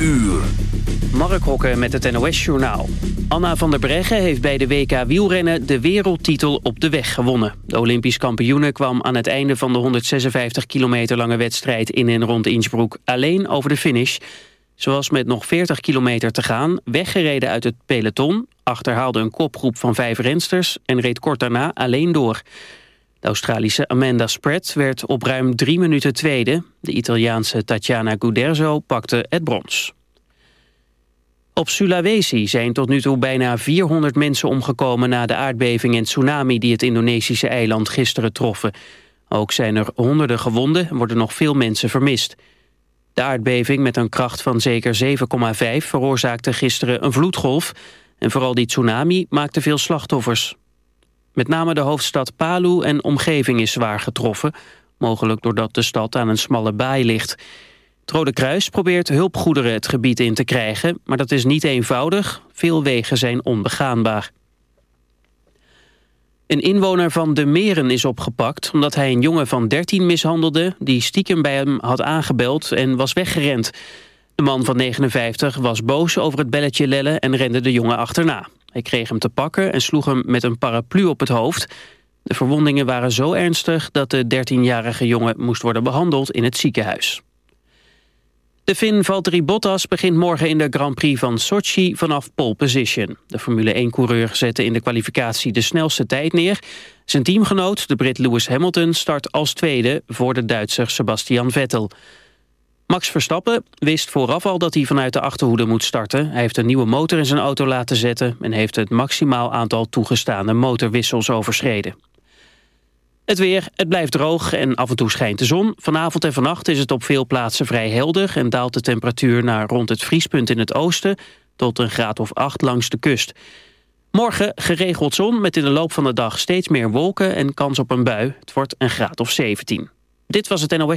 uur. Mark Hokken met het NOS-journaal. Anna van der Breggen heeft bij de WK wielrennen de wereldtitel op de weg gewonnen. De Olympisch kampioene kwam aan het einde van de 156 kilometer lange wedstrijd in en rond Innsbruck alleen over de finish. Ze was met nog 40 kilometer te gaan weggereden uit het peloton, achterhaalde een kopgroep van vijf rensters en reed kort daarna alleen door. De Australische Amanda Spratt werd op ruim drie minuten tweede. De Italiaanse Tatjana Guderzo pakte het brons. Op Sulawesi zijn tot nu toe bijna 400 mensen omgekomen... na de aardbeving en tsunami die het Indonesische eiland gisteren troffen. Ook zijn er honderden gewonden en worden nog veel mensen vermist. De aardbeving met een kracht van zeker 7,5 veroorzaakte gisteren een vloedgolf... en vooral die tsunami maakte veel slachtoffers. Met name de hoofdstad Palu en omgeving is zwaar getroffen... mogelijk doordat de stad aan een smalle baai ligt... Het Rode Kruis probeert hulpgoederen het gebied in te krijgen... maar dat is niet eenvoudig. Veel wegen zijn onbegaanbaar. Een inwoner van De Meren is opgepakt... omdat hij een jongen van 13 mishandelde... die stiekem bij hem had aangebeld en was weggerend. De man van 59 was boos over het belletje lellen... en rende de jongen achterna. Hij kreeg hem te pakken en sloeg hem met een paraplu op het hoofd. De verwondingen waren zo ernstig... dat de 13-jarige jongen moest worden behandeld in het ziekenhuis. De Fin Valtteri Bottas begint morgen in de Grand Prix van Sochi vanaf pole position. De Formule 1-coureur zette in de kwalificatie de snelste tijd neer. Zijn teamgenoot, de Brit Lewis Hamilton, start als tweede voor de Duitser Sebastian Vettel. Max Verstappen wist vooraf al dat hij vanuit de achterhoede moet starten. Hij heeft een nieuwe motor in zijn auto laten zetten... en heeft het maximaal aantal toegestane motorwissels overschreden. Het weer, het blijft droog en af en toe schijnt de zon. Vanavond en vannacht is het op veel plaatsen vrij helder... en daalt de temperatuur naar rond het vriespunt in het oosten... tot een graad of acht langs de kust. Morgen geregeld zon met in de loop van de dag steeds meer wolken... en kans op een bui. Het wordt een graad of 17. Dit was het NOS.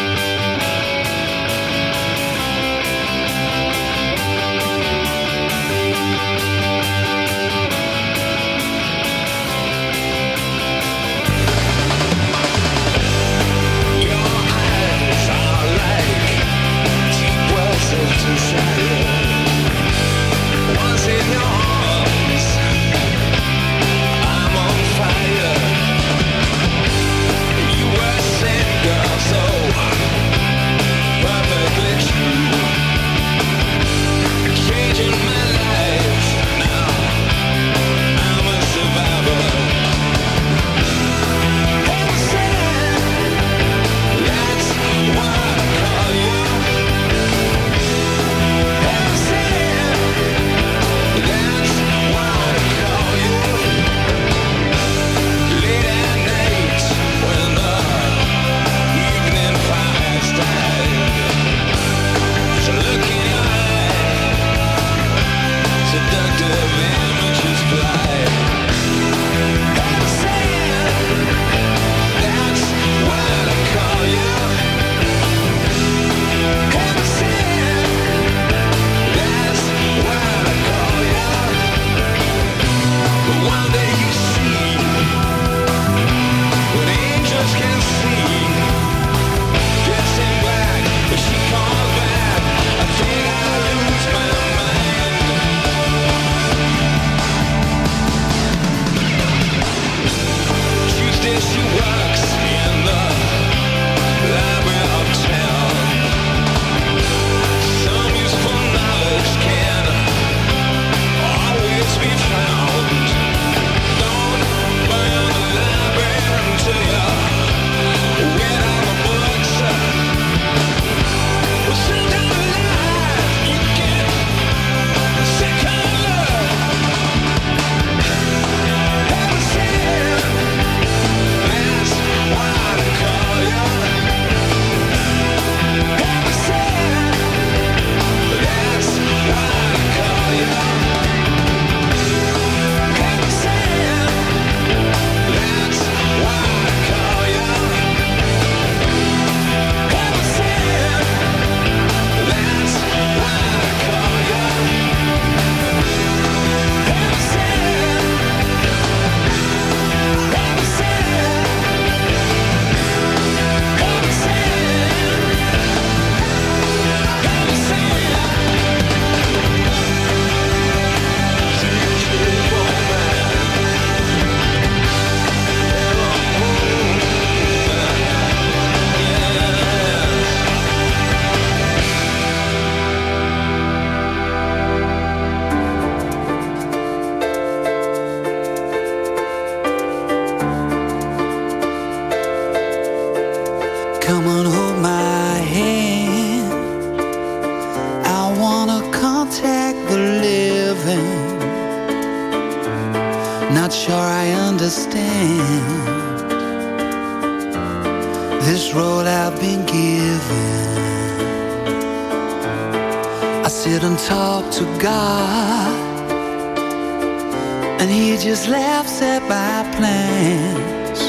And he just laughs at my plans.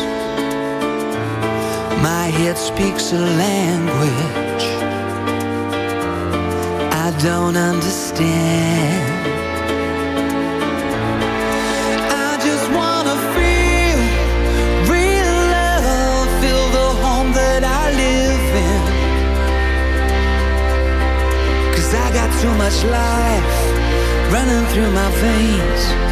My head speaks a language I don't understand. I just wanna feel real love Feel the home that I live I got too much life running through my veins.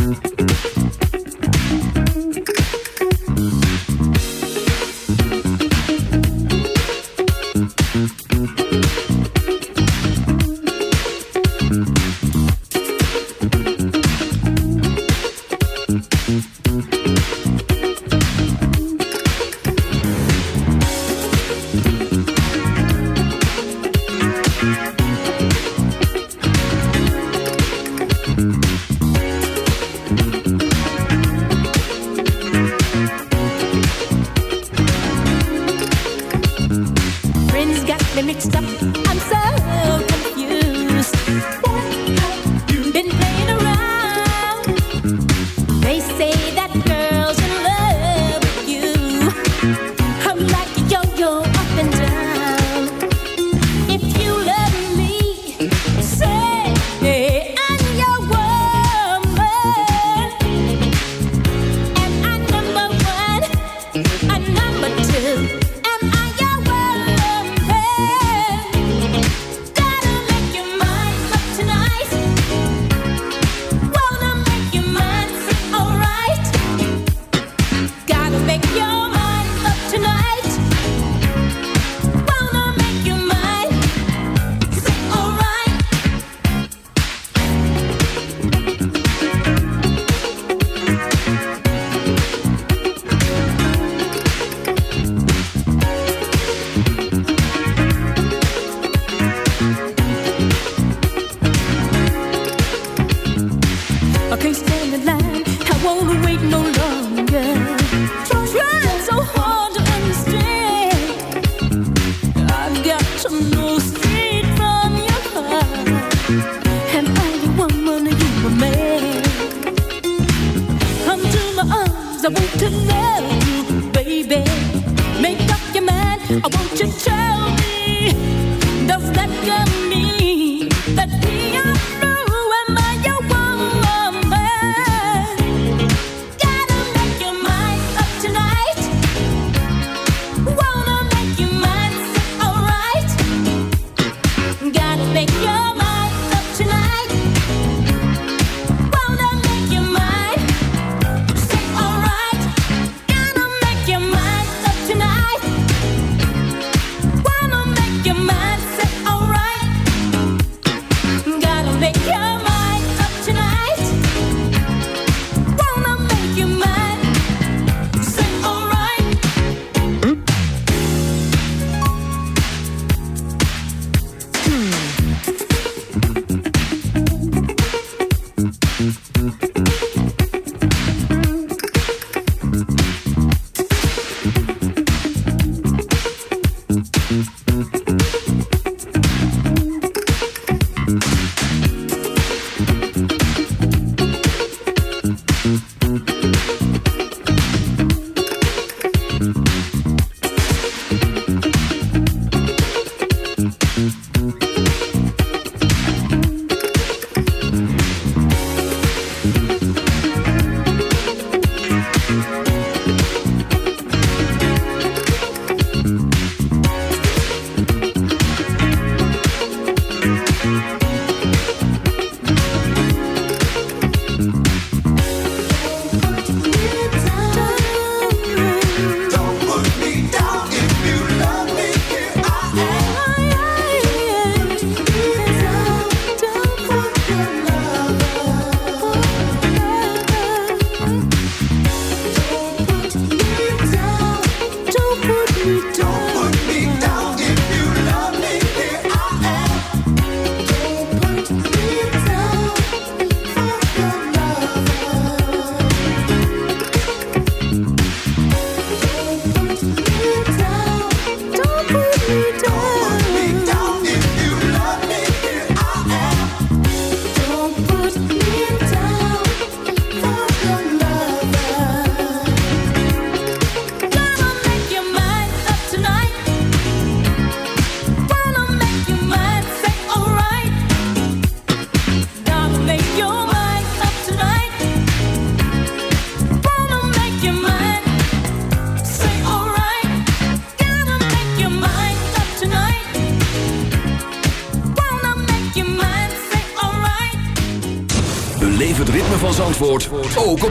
Mm-hmm. To know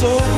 so